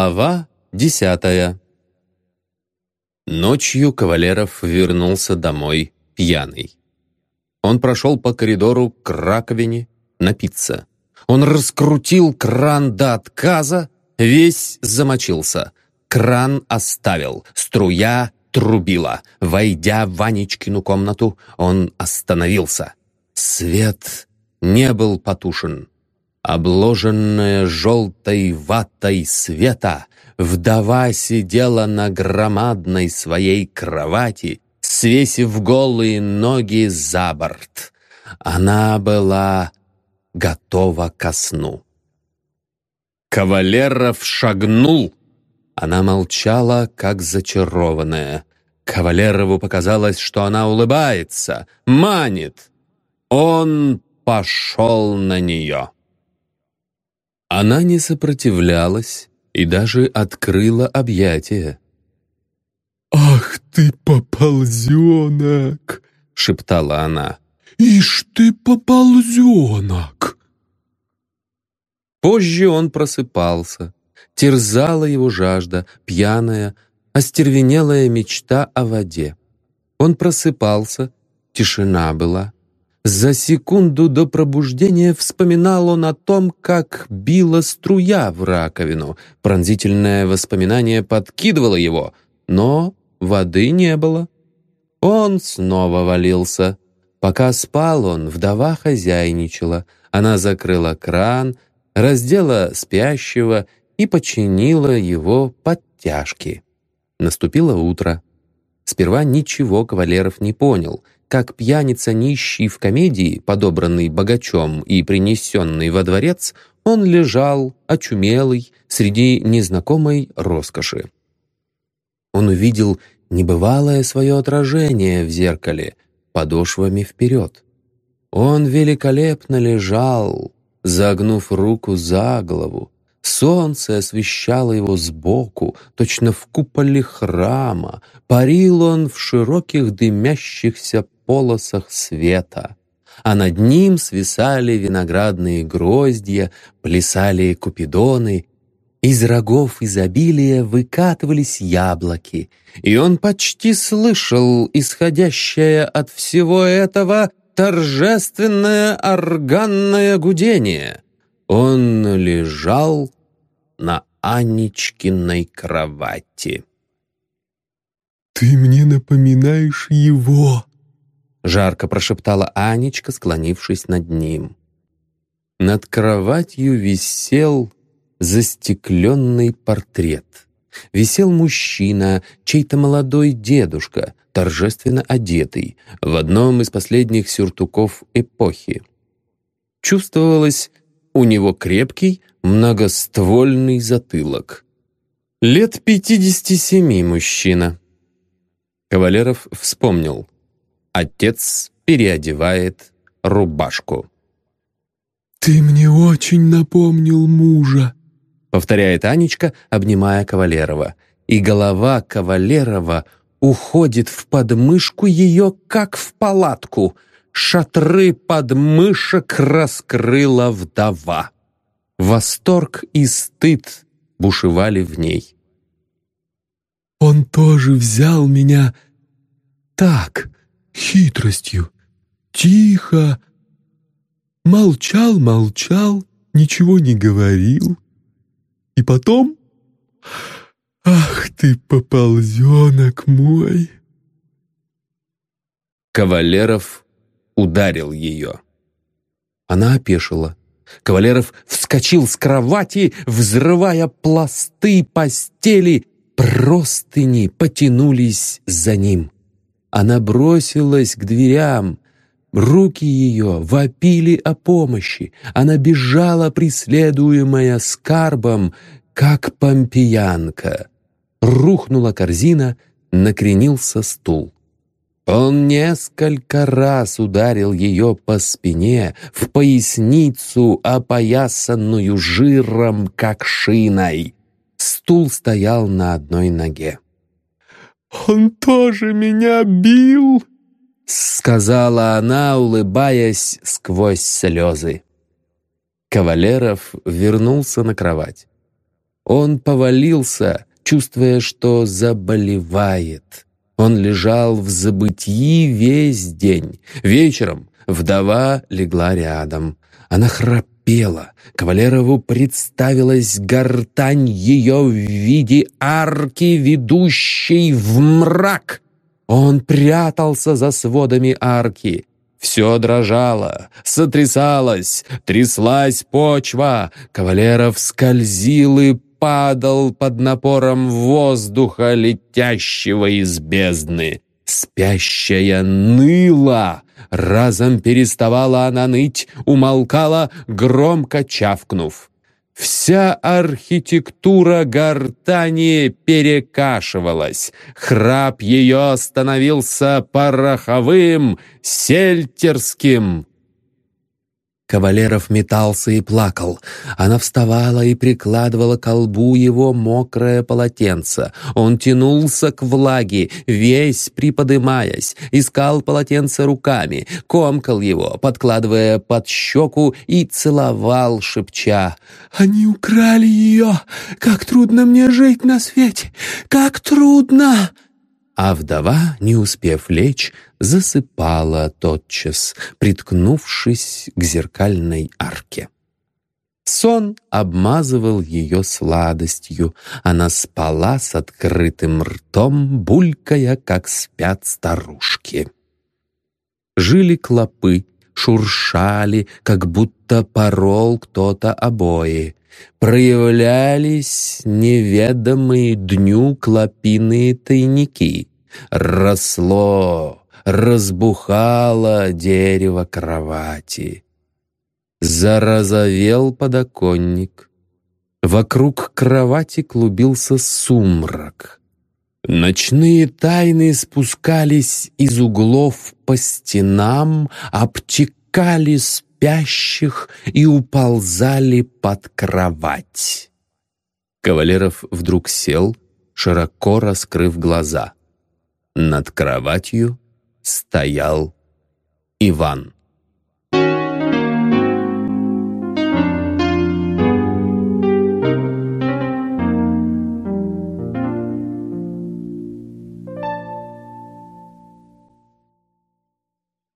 Глава десятая Ночью Кавалеров вернулся домой пьяный. Он прошел по коридору к раковине напиться. Он раскрутил кран до отказа, весь замочился. Кран оставил, струя трубила. Войдя в Ванечкину комнату, он остановился. Свет не был потушен. Обложенная желтой ватой света, вдова сидела на громадной своей кровати, свесив голые ноги за борт. Она была готова ко сну. Кавалеров шагнул. Она молчала, как зачарованная. Кавалерову показалось, что она улыбается, манит. Он пошел на нее. Она не сопротивлялась и даже открыла объятия. «Ах ты, поползенок!» — шептала она. «Ишь ты, поползенок!» Позже он просыпался. Терзала его жажда, пьяная, остервенелая мечта о воде. Он просыпался, тишина была. За секунду до пробуждения вспоминал он о том, как била струя в раковину. Пронзительное воспоминание подкидывало его, но воды не было. Он снова валился. Пока спал он, вдова хозяйничала. Она закрыла кран, раздела спящего и починила его подтяжки. Наступило утро. Сперва ничего кавалеров не понял — как пьяница нищий в комедии, подобранный богачом и принесенный во дворец, он лежал, очумелый, среди незнакомой роскоши. Он увидел небывалое свое отражение в зеркале, подошвами вперед. Он великолепно лежал, загнув руку за голову, Солнце освещало его сбоку, точно в куполе храма. Парил он в широких дымящихся полосах света. А над ним свисали виноградные гроздья, плясали купидоны, из рогов изобилия выкатывались яблоки, и он почти слышал исходящее от всего этого торжественное органное гудение — он лежал на Анечкиной кровати. «Ты мне напоминаешь его!» Жарко прошептала Анечка, склонившись над ним. Над кроватью висел застекленный портрет. Висел мужчина, чей-то молодой дедушка, торжественно одетый, в одном из последних сюртуков эпохи. Чувствовалось у него крепкий, многоствольный затылок. Лет пятидесяти семи мужчина. Кавалеров вспомнил. Отец переодевает рубашку. «Ты мне очень напомнил мужа», — повторяет Анечка, обнимая Кавалерова. И голова Кавалерова уходит в подмышку ее, как в палатку — шатры подмышек раскрыла вдова. Восторг и стыд бушевали в ней. «Он тоже взял меня так, хитростью, тихо, молчал, молчал, ничего не говорил. И потом... Ах ты, поползенок мой!» Кавалеров ударил ее. Она опешила. Кавалеров вскочил с кровати, взрывая пласты постели. Простыни потянулись за ним. Она бросилась к дверям. Руки ее вопили о помощи. Она бежала, преследуемая скарбом, как помпеянка. Рухнула корзина, накренился стул. Он несколько раз ударил ее по спине, в поясницу, опоясанную жиром, как шиной. Стул стоял на одной ноге. «Он тоже меня бил!» — сказала она, улыбаясь сквозь слезы. Кавалеров вернулся на кровать. Он повалился, чувствуя, что заболевает. Он лежал в забытии весь день. Вечером вдова легла рядом. Она храпела. Кавалерову представилась гортань ее в виде арки, ведущей в мрак. Он прятался за сводами арки. Все дрожало, сотрясалось, тряслась почва. Кавалеров скользил и падал под напором воздуха, летящего из бездны. Спящая ныла. Разом переставала она ныть, умолкала, громко чавкнув. Вся архитектура гортани перекашивалась. Храп ее становился пороховым, сельтерским. Кавалеров метался и плакал. Она вставала и прикладывала к колбу его мокрое полотенце. Он тянулся к влаге, весь приподымаясь, искал полотенце руками, комкал его, подкладывая под щеку и целовал, шепча. «Они украли ее! Как трудно мне жить на свете! Как трудно!» а вдова, не успев лечь, засыпала тотчас, приткнувшись к зеркальной арке. Сон обмазывал ее сладостью. Она спала с открытым ртом, булькая, как спят старушки. Жили клопы, шуршали, как будто порол кто-то обои. Проявлялись неведомые дню клопиные тайники. Росло, разбухало дерево кровати. Зарозовел подоконник. Вокруг кровати клубился сумрак. Ночные тайны спускались из углов по стенам, обтекали спящих и уползали под кровать. Кавалеров вдруг сел, широко раскрыв глаза. Над кроватью стоял Иван.